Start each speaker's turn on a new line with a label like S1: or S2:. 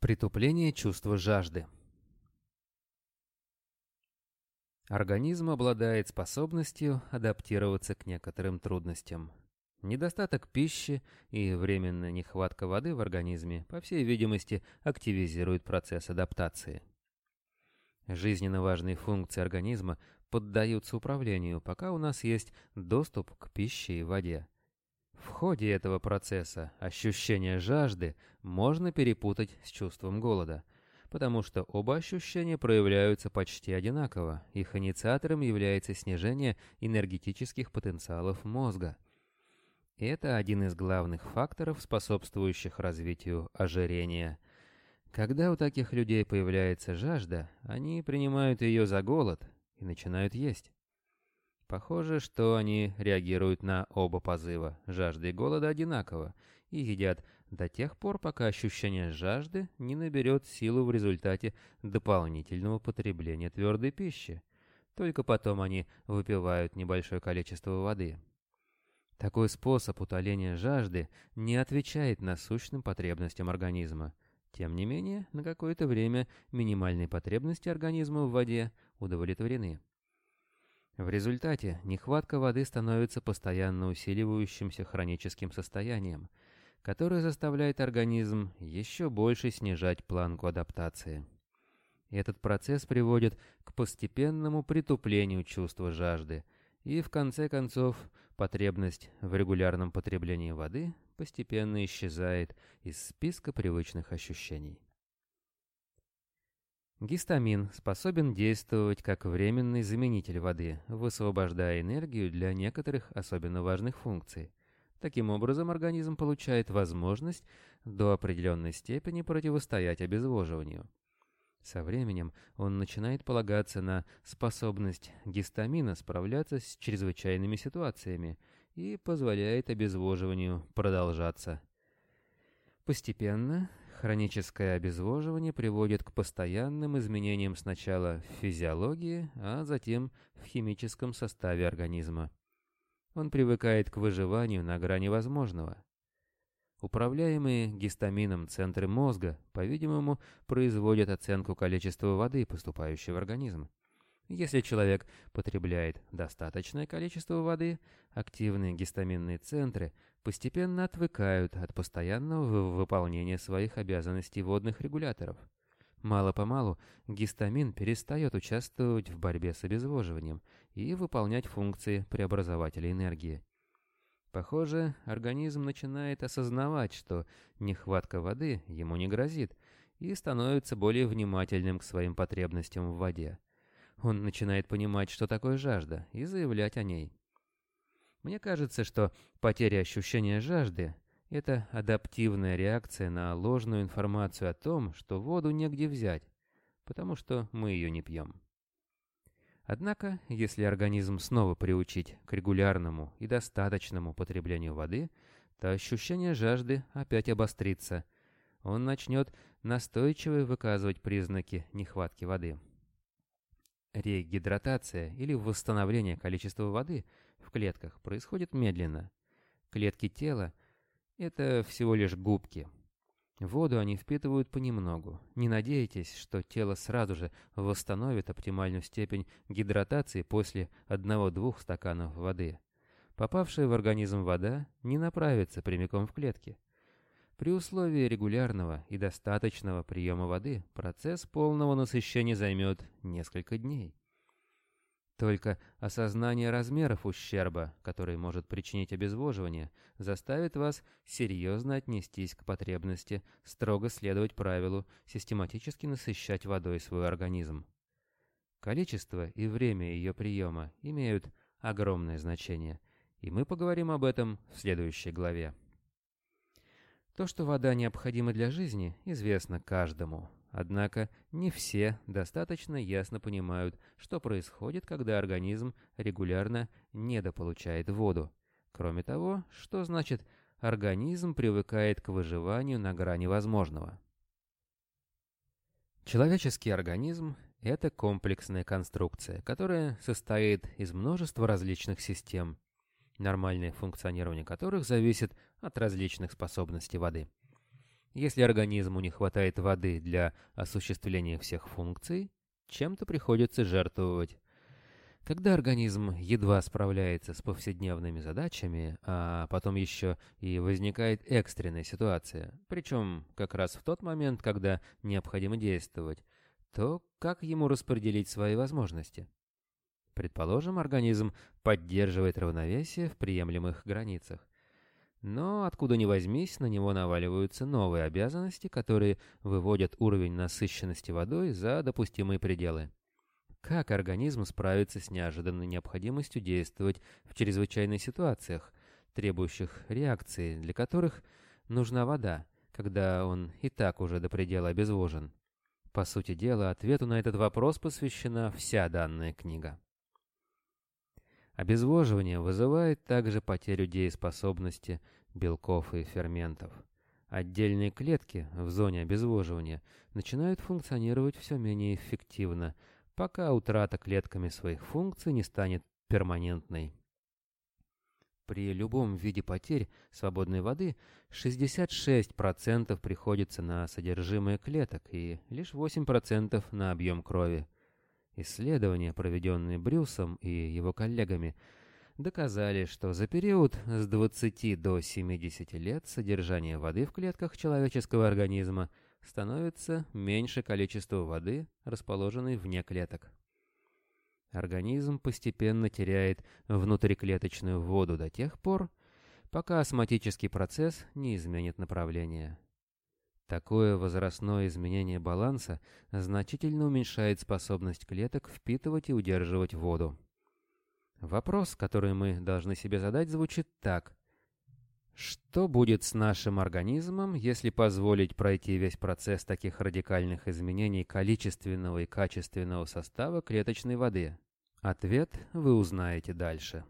S1: Притупление чувства жажды. Организм обладает способностью адаптироваться к некоторым трудностям. Недостаток пищи и временная нехватка воды в организме, по всей видимости, активизируют процесс адаптации. Жизненно важные функции организма поддаются управлению, пока у нас есть доступ к пище и воде. Ходе этого процесса ощущение жажды можно перепутать с чувством голода, потому что оба ощущения проявляются почти одинаково. Их инициатором является снижение энергетических потенциалов мозга. Это один из главных факторов, способствующих развитию ожирения. Когда у таких людей появляется жажда, они принимают ее за голод и начинают есть. Похоже, что они реагируют на оба позыва, жажды и голода одинаково, и едят до тех пор, пока ощущение жажды не наберет силу в результате дополнительного потребления твердой пищи. Только потом они выпивают небольшое количество воды. Такой способ утоления жажды не отвечает насущным потребностям организма. Тем не менее, на какое-то время минимальные потребности организма в воде удовлетворены. В результате нехватка воды становится постоянно усиливающимся хроническим состоянием, которое заставляет организм еще больше снижать планку адаптации. Этот процесс приводит к постепенному притуплению чувства жажды, и в конце концов потребность в регулярном потреблении воды постепенно исчезает из списка привычных ощущений. Гистамин способен действовать как временный заменитель воды, высвобождая энергию для некоторых особенно важных функций. Таким образом, организм получает возможность до определенной степени противостоять обезвоживанию. Со временем он начинает полагаться на способность гистамина справляться с чрезвычайными ситуациями и позволяет обезвоживанию продолжаться. Постепенно Хроническое обезвоживание приводит к постоянным изменениям сначала в физиологии, а затем в химическом составе организма. Он привыкает к выживанию на грани возможного. Управляемые гистамином центры мозга, по-видимому, производят оценку количества воды, поступающей в организм. Если человек потребляет достаточное количество воды, активные гистаминные центры постепенно отвыкают от постоянного выполнения своих обязанностей водных регуляторов. Мало-помалу гистамин перестает участвовать в борьбе с обезвоживанием и выполнять функции преобразователя энергии. Похоже, организм начинает осознавать, что нехватка воды ему не грозит, и становится более внимательным к своим потребностям в воде. Он начинает понимать, что такое жажда, и заявлять о ней. Мне кажется, что потеря ощущения жажды – это адаптивная реакция на ложную информацию о том, что воду негде взять, потому что мы ее не пьем. Однако, если организм снова приучить к регулярному и достаточному потреблению воды, то ощущение жажды опять обострится. Он начнет настойчиво выказывать признаки нехватки воды. Регидратация или восстановление количества воды – в клетках происходит медленно. Клетки тела – это всего лишь губки. Воду они впитывают понемногу. Не надейтесь, что тело сразу же восстановит оптимальную степень гидратации после 1-2 стаканов воды. Попавшая в организм вода не направится прямиком в клетки. При условии регулярного и достаточного приема воды процесс полного насыщения займет несколько дней. Только осознание размеров ущерба, который может причинить обезвоживание, заставит вас серьезно отнестись к потребности строго следовать правилу систематически насыщать водой свой организм. Количество и время ее приема имеют огромное значение, и мы поговорим об этом в следующей главе. То, что вода необходима для жизни, известно каждому. Однако не все достаточно ясно понимают, что происходит, когда организм регулярно недополучает воду. Кроме того, что значит «организм привыкает к выживанию на грани возможного». Человеческий организм – это комплексная конструкция, которая состоит из множества различных систем, нормальное функционирование которых зависит от различных способностей воды. Если организму не хватает воды для осуществления всех функций, чем-то приходится жертвовать. Когда организм едва справляется с повседневными задачами, а потом еще и возникает экстренная ситуация, причем как раз в тот момент, когда необходимо действовать, то как ему распределить свои возможности? Предположим, организм поддерживает равновесие в приемлемых границах. Но откуда ни возьмись, на него наваливаются новые обязанности, которые выводят уровень насыщенности водой за допустимые пределы. Как организм справится с неожиданной необходимостью действовать в чрезвычайных ситуациях, требующих реакции, для которых нужна вода, когда он и так уже до предела обезвожен? По сути дела, ответу на этот вопрос посвящена вся данная книга. Обезвоживание вызывает также потерю дееспособности белков и ферментов. Отдельные клетки в зоне обезвоживания начинают функционировать все менее эффективно, пока утрата клетками своих функций не станет перманентной. При любом виде потерь свободной воды 66% приходится на содержимое клеток и лишь 8% на объем крови. Исследования, проведенные Брюсом и его коллегами, доказали, что за период с 20 до 70 лет содержание воды в клетках человеческого организма становится меньше количества воды, расположенной вне клеток. Организм постепенно теряет внутриклеточную воду до тех пор, пока осмотический процесс не изменит направление. Такое возрастное изменение баланса значительно уменьшает способность клеток впитывать и удерживать воду. Вопрос, который мы должны себе задать, звучит так. Что будет с нашим организмом, если позволить пройти весь процесс таких радикальных изменений количественного и качественного состава клеточной воды? Ответ вы узнаете дальше.